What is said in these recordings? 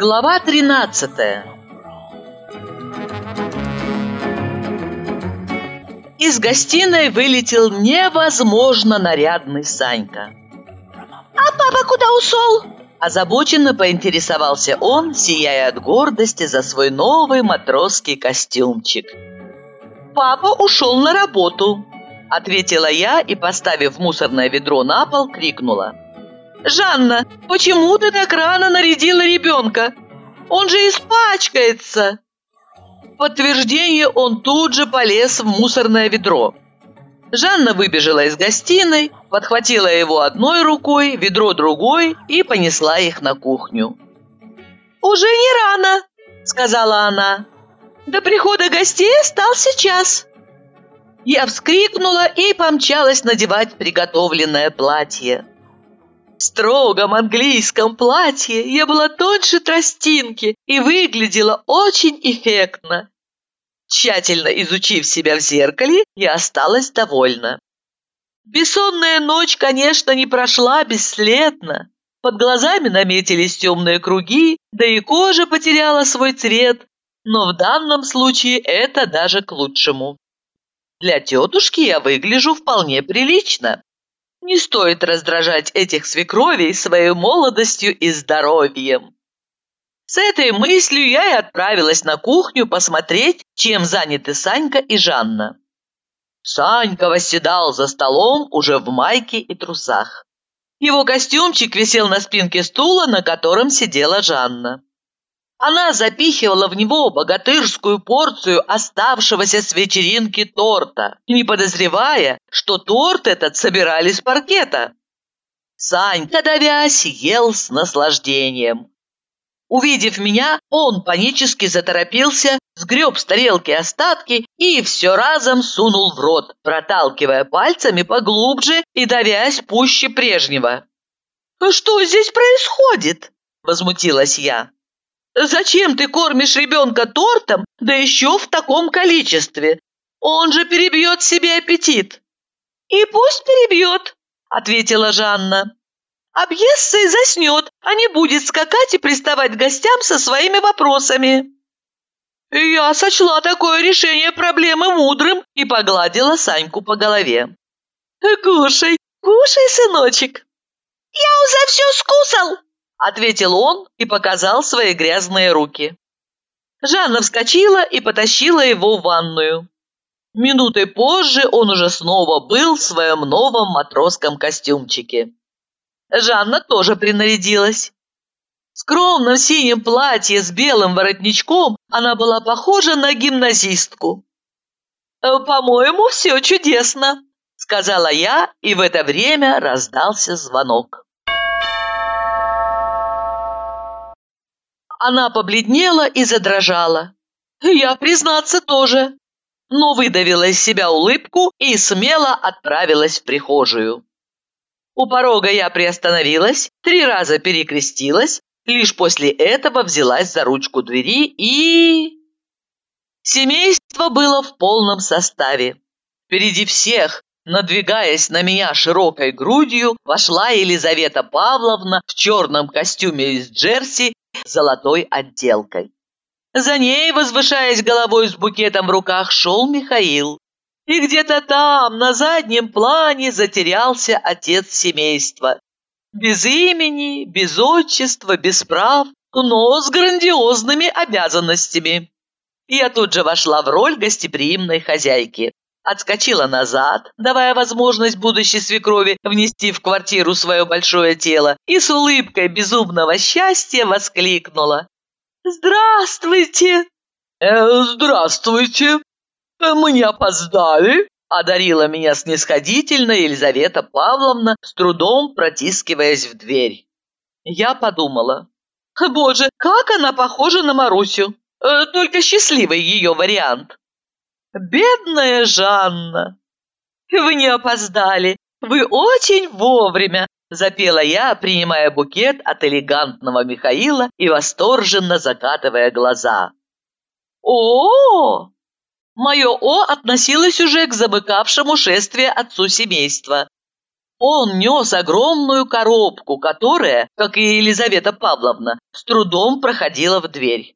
Глава 13 Из гостиной вылетел невозможно нарядный Санька. «А папа куда ушел?» Озабоченно поинтересовался он, сияя от гордости за свой новый матросский костюмчик. «Папа ушел на работу», — ответила я и, поставив мусорное ведро на пол, крикнула. «Жанна, почему ты так рано нарядила ребенка? Он же испачкается!» В подтверждение он тут же полез в мусорное ведро. Жанна выбежала из гостиной, подхватила его одной рукой, ведро другой и понесла их на кухню. «Уже не рано», — сказала она. «До прихода гостей остался час». Я вскрикнула и помчалась надевать приготовленное платье. В строгом английском платье я была тоньше тростинки и выглядела очень эффектно. Тщательно изучив себя в зеркале, я осталась довольна. Бессонная ночь, конечно, не прошла бесследно. Под глазами наметились темные круги, да и кожа потеряла свой цвет, но в данном случае это даже к лучшему. Для тетушки я выгляжу вполне прилично. Не стоит раздражать этих свекровей своей молодостью и здоровьем. С этой мыслью я и отправилась на кухню посмотреть, чем заняты Санька и Жанна. Санька восседал за столом уже в майке и трусах. Его костюмчик висел на спинке стула, на котором сидела Жанна. Она запихивала в него богатырскую порцию оставшегося с вечеринки торта, не подозревая, что торт этот собирали с паркета. Санька, давясь, ел с наслаждением. Увидев меня, он панически заторопился, сгреб с тарелки остатки и все разом сунул в рот, проталкивая пальцами поглубже и давясь пуще прежнего. «Что здесь происходит?» – возмутилась я. Зачем ты кормишь ребенка тортом, да еще в таком количестве? Он же перебьет себе аппетит. И пусть перебьет, ответила Жанна. Объестся и заснет, а не будет скакать и приставать к гостям со своими вопросами. Я сочла такое решение проблемы мудрым и погладила Саньку по голове. «Кушай, кушай, сыночек!» «Я уже все скусал!» Ответил он и показал свои грязные руки. Жанна вскочила и потащила его в ванную. Минутой позже он уже снова был в своем новом матросском костюмчике. Жанна тоже принарядилась. В скромном синем платье с белым воротничком она была похожа на гимназистку. «По-моему, все чудесно», — сказала я, и в это время раздался звонок. Она побледнела и задрожала. Я, признаться, тоже. Но выдавила из себя улыбку и смело отправилась в прихожую. У порога я приостановилась, три раза перекрестилась, лишь после этого взялась за ручку двери и... Семейство было в полном составе. Впереди всех, надвигаясь на меня широкой грудью, вошла Елизавета Павловна в черном костюме из джерси золотой отделкой. За ней, возвышаясь головой с букетом в руках, шел Михаил. И где-то там, на заднем плане, затерялся отец семейства. Без имени, без отчества, без прав, но с грандиозными обязанностями. Я тут же вошла в роль гостеприимной хозяйки. Отскочила назад, давая возможность будущей свекрови внести в квартиру свое большое тело, и с улыбкой безумного счастья воскликнула. «Здравствуйте!» э, «Здравствуйте! Мы не опоздали?» одарила меня снисходительно Елизавета Павловна, с трудом протискиваясь в дверь. Я подумала, «Боже, как она похожа на Марусю! Э, только счастливый ее вариант!» «Бедная Жанна!» «Вы не опоздали, вы очень вовремя!» Запела я, принимая букет от элегантного Михаила и восторженно закатывая глаза. о, Мое «о» относилось уже к замыкавшему шествие отцу семейства. Он нес огромную коробку, которая, как и Елизавета Павловна, с трудом проходила в дверь.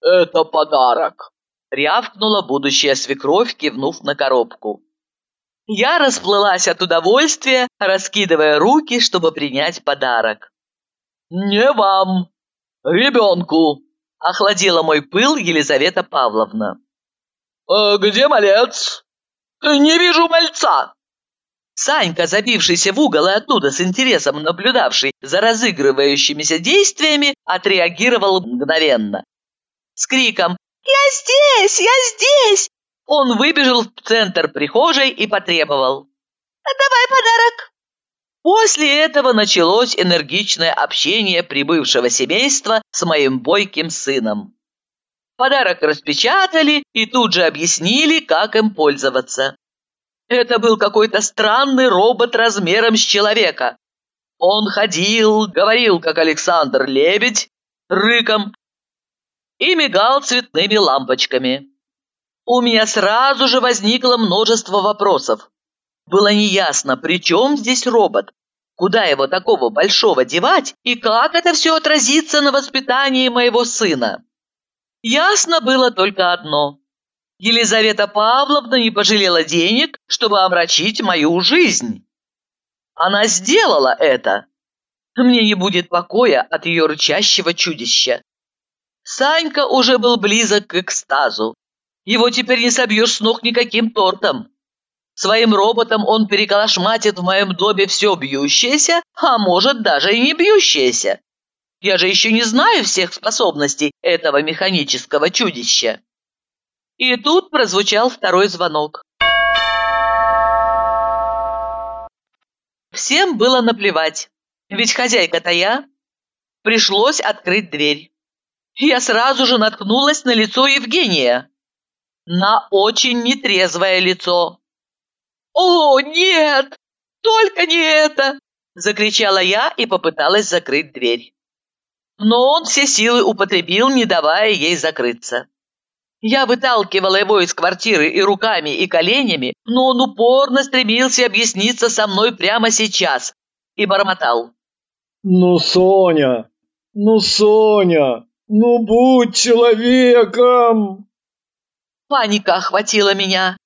«Это подарок!» — рявкнула будущая свекровь, кивнув на коробку. Я расплылась от удовольствия, раскидывая руки, чтобы принять подарок. «Не вам, ребенку!» — охладила мой пыл Елизавета Павловна. «А где малец?» «Не вижу мальца!» Санька, забившийся в угол и оттуда с интересом наблюдавший за разыгрывающимися действиями, отреагировал мгновенно. С криком «Я здесь! Я здесь!» он выбежал в центр прихожей и потребовал. «Давай подарок!» После этого началось энергичное общение прибывшего семейства с моим бойким сыном. Подарок распечатали и тут же объяснили, как им пользоваться. Это был какой-то странный робот размером с человека. Он ходил, говорил, как Александр Лебедь, рыком, и мигал цветными лампочками. У меня сразу же возникло множество вопросов. Было неясно, при чем здесь робот, куда его такого большого девать и как это все отразится на воспитании моего сына. Ясно было только одно. Елизавета Павловна не пожалела денег, чтобы омрачить мою жизнь. Она сделала это. Мне не будет покоя от ее рычащего чудища. Санька уже был близок к экстазу. Его теперь не собьешь с ног никаким тортом. Своим роботом он переколошматит в моем доме все бьющееся, а может даже и не бьющееся. Я же еще не знаю всех способностей этого механического чудища. И тут прозвучал второй звонок. Всем было наплевать, ведь хозяйка-то я. Пришлось открыть дверь. Я сразу же наткнулась на лицо Евгения. На очень нетрезвое лицо. «О, нет! Только не это!» – закричала я и попыталась закрыть дверь. Но он все силы употребил, не давая ей закрыться. Я выталкивала его из квартиры и руками, и коленями, но он упорно стремился объясниться со мной прямо сейчас и бормотал. «Ну, Соня! Ну, Соня! Ну, будь человеком!» Паника охватила меня.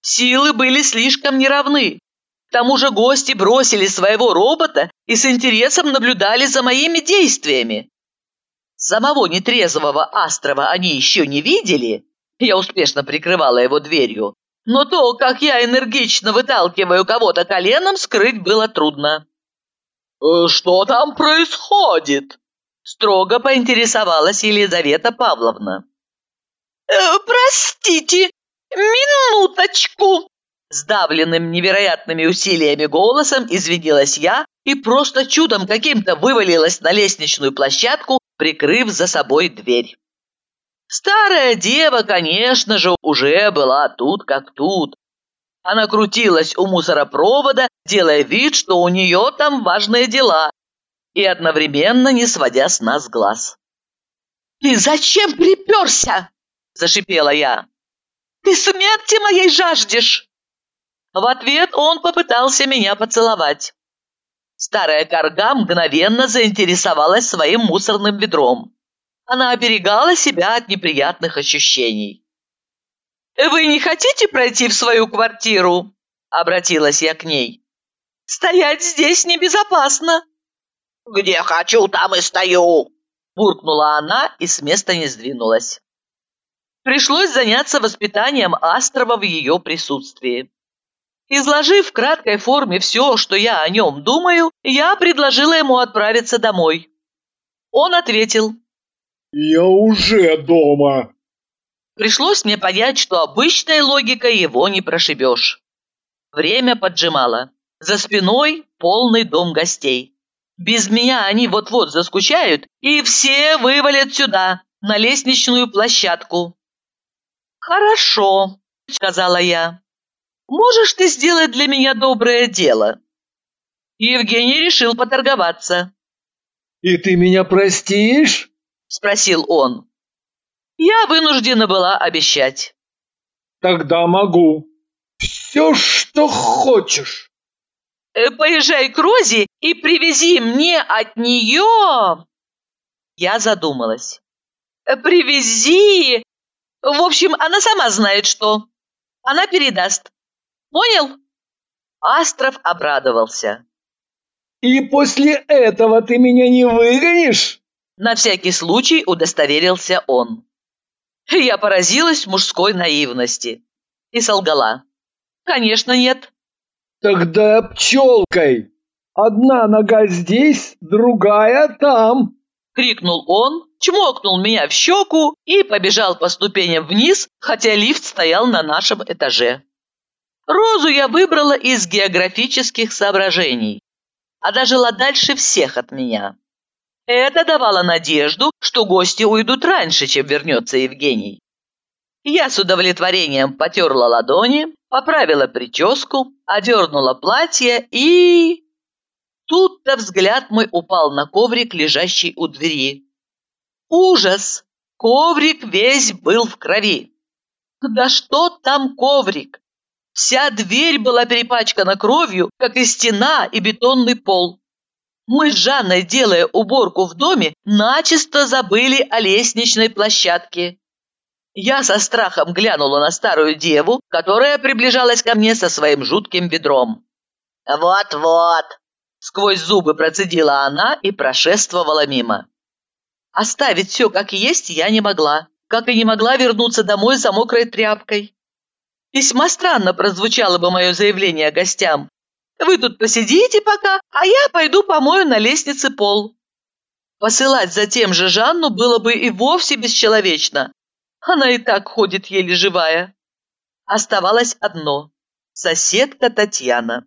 Силы были слишком неравны. К тому же гости бросили своего робота и с интересом наблюдали за моими действиями. Самого нетрезвого Астрова они еще не видели. Я успешно прикрывала его дверью. Но то, как я энергично выталкиваю кого-то коленом, скрыть было трудно. «Э, «Что там происходит?» Строго поинтересовалась Елизавета Павловна. «Э, «Простите, минуточку!» Сдавленным невероятными усилиями голосом извинилась я и просто чудом каким-то вывалилась на лестничную площадку, прикрыв за собой дверь. Старая дева, конечно же, уже была тут как тут. Она крутилась у мусоропровода, делая вид, что у нее там важные дела, и одновременно не сводя с нас глаз. «Ты зачем приперся?» – зашипела я. «Ты смерти моей жаждешь!» В ответ он попытался меня поцеловать. Старая корга мгновенно заинтересовалась своим мусорным ведром. Она оберегала себя от неприятных ощущений. «Вы не хотите пройти в свою квартиру?» – обратилась я к ней. «Стоять здесь небезопасно». «Где хочу, там и стою!» – буркнула она и с места не сдвинулась. Пришлось заняться воспитанием Астрова в ее присутствии. Изложив в краткой форме все, что я о нем думаю, я предложила ему отправиться домой. Он ответил. «Я уже дома». Пришлось мне понять, что обычной логикой его не прошибешь. Время поджимало. За спиной полный дом гостей. Без меня они вот-вот заскучают, и все вывалят сюда, на лестничную площадку. «Хорошо», — сказала я. Можешь ты сделать для меня доброе дело?» Евгений решил поторговаться. «И ты меня простишь?» – спросил он. Я вынуждена была обещать. «Тогда могу. Все, что хочешь». Э, поезжай к Розе и привези мне от нее...» Я задумалась. Э, «Привези! В общем, она сама знает, что. Она передаст. Понял?» Астров обрадовался. «И после этого ты меня не выгонишь?» На всякий случай удостоверился он. Я поразилась мужской наивности и солгала. «Конечно нет». «Тогда пчелкой. Одна нога здесь, другая там!» Крикнул он, чмокнул меня в щеку и побежал по ступеням вниз, хотя лифт стоял на нашем этаже. Розу я выбрала из географических соображений, а дожила дальше всех от меня. Это давало надежду, что гости уйдут раньше, чем вернется Евгений. Я с удовлетворением потерла ладони, поправила прическу, одернула платье и... Тут-то взгляд мой упал на коврик, лежащий у двери. Ужас! Коврик весь был в крови. Да что там коврик? Вся дверь была перепачкана кровью, как и стена и бетонный пол. Мы с Жанной, делая уборку в доме, начисто забыли о лестничной площадке. Я со страхом глянула на старую деву, которая приближалась ко мне со своим жутким ведром. «Вот-вот!» – сквозь зубы процедила она и прошествовала мимо. Оставить все как есть я не могла, как и не могла вернуться домой за мокрой тряпкой. Весьма странно прозвучало бы мое заявление гостям. «Вы тут посидите пока, а я пойду помою на лестнице пол». Посылать за тем же Жанну было бы и вовсе бесчеловечно. Она и так ходит еле живая. Оставалось одно – соседка Татьяна.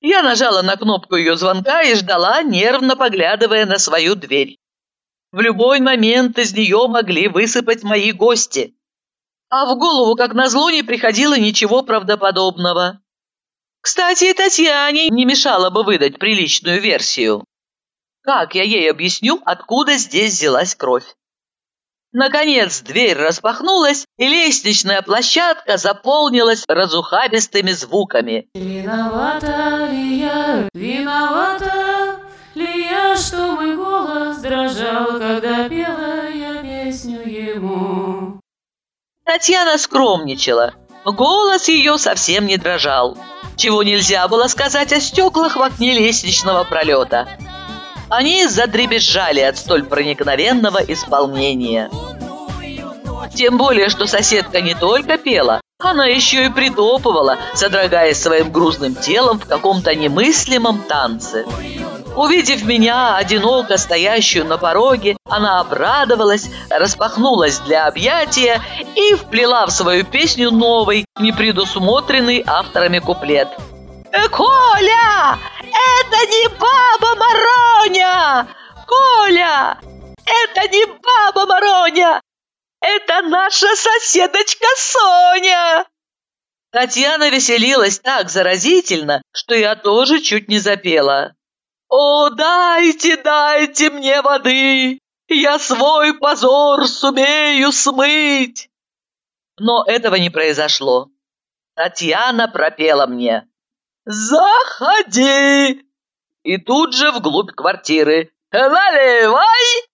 Я нажала на кнопку ее звонка и ждала, нервно поглядывая на свою дверь. В любой момент из нее могли высыпать мои гости. А в голову, как назло, не приходило ничего правдоподобного. Кстати, Татьяне не мешало бы выдать приличную версию. Как я ей объясню, откуда здесь взялась кровь? Наконец дверь распахнулась, и лестничная площадка заполнилась разухабистыми звуками. Виновата ли я, виновата ли я, что мой голос дрожал, когда пела я песню ему? Татьяна скромничала. Голос ее совсем не дрожал, чего нельзя было сказать о стеклах в окне лестничного пролета. Они задребезжали от столь проникновенного исполнения. Тем более, что соседка не только пела, она еще и притопывала, содрогаясь своим грузным телом в каком-то немыслимом танце. Увидев меня, одиноко стоящую на пороге, она обрадовалась, распахнулась для объятия и вплела в свою песню новый, непредусмотренный авторами куплет. «Коля! Это не баба Мароня! Коля! Это не баба Мароня! Это наша соседочка Соня!» Татьяна веселилась так заразительно, что я тоже чуть не запела. «О, дайте, дайте мне воды! Я свой позор сумею смыть!» Но этого не произошло. Татьяна пропела мне. «Заходи!» И тут же вглубь квартиры. «Наливай!»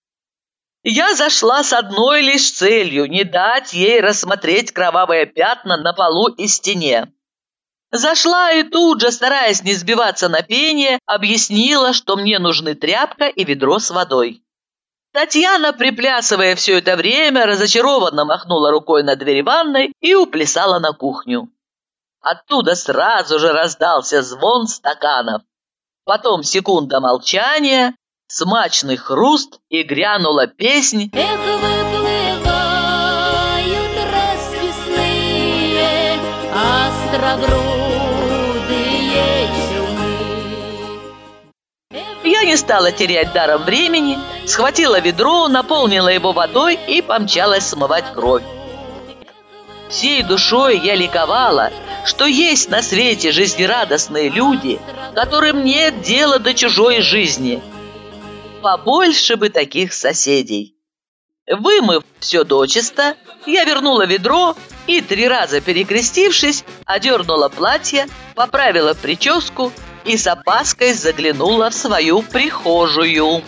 Я зашла с одной лишь целью – не дать ей рассмотреть кровавые пятна на полу и стене. Зашла и тут же, стараясь не сбиваться на пение, объяснила, что мне нужны тряпка и ведро с водой. Татьяна, приплясывая все это время, разочарованно махнула рукой на дверь ванной и уплясала на кухню. Оттуда сразу же раздался звон стаканов. Потом секунда молчания, смачный хруст и грянула песнь. Эх, выплывают расписные острогрудые челны. Я не стала терять даром времени, схватила ведро, наполнила его водой и помчалась смывать кровь. Всей душой я ликовала, что есть на свете жизнерадостные люди, которым нет дела до чужой жизни. Побольше бы таких соседей. Вымыв все дочисто, я вернула ведро и, три раза перекрестившись, одернула платье, поправила прическу и с опаской заглянула в свою прихожую.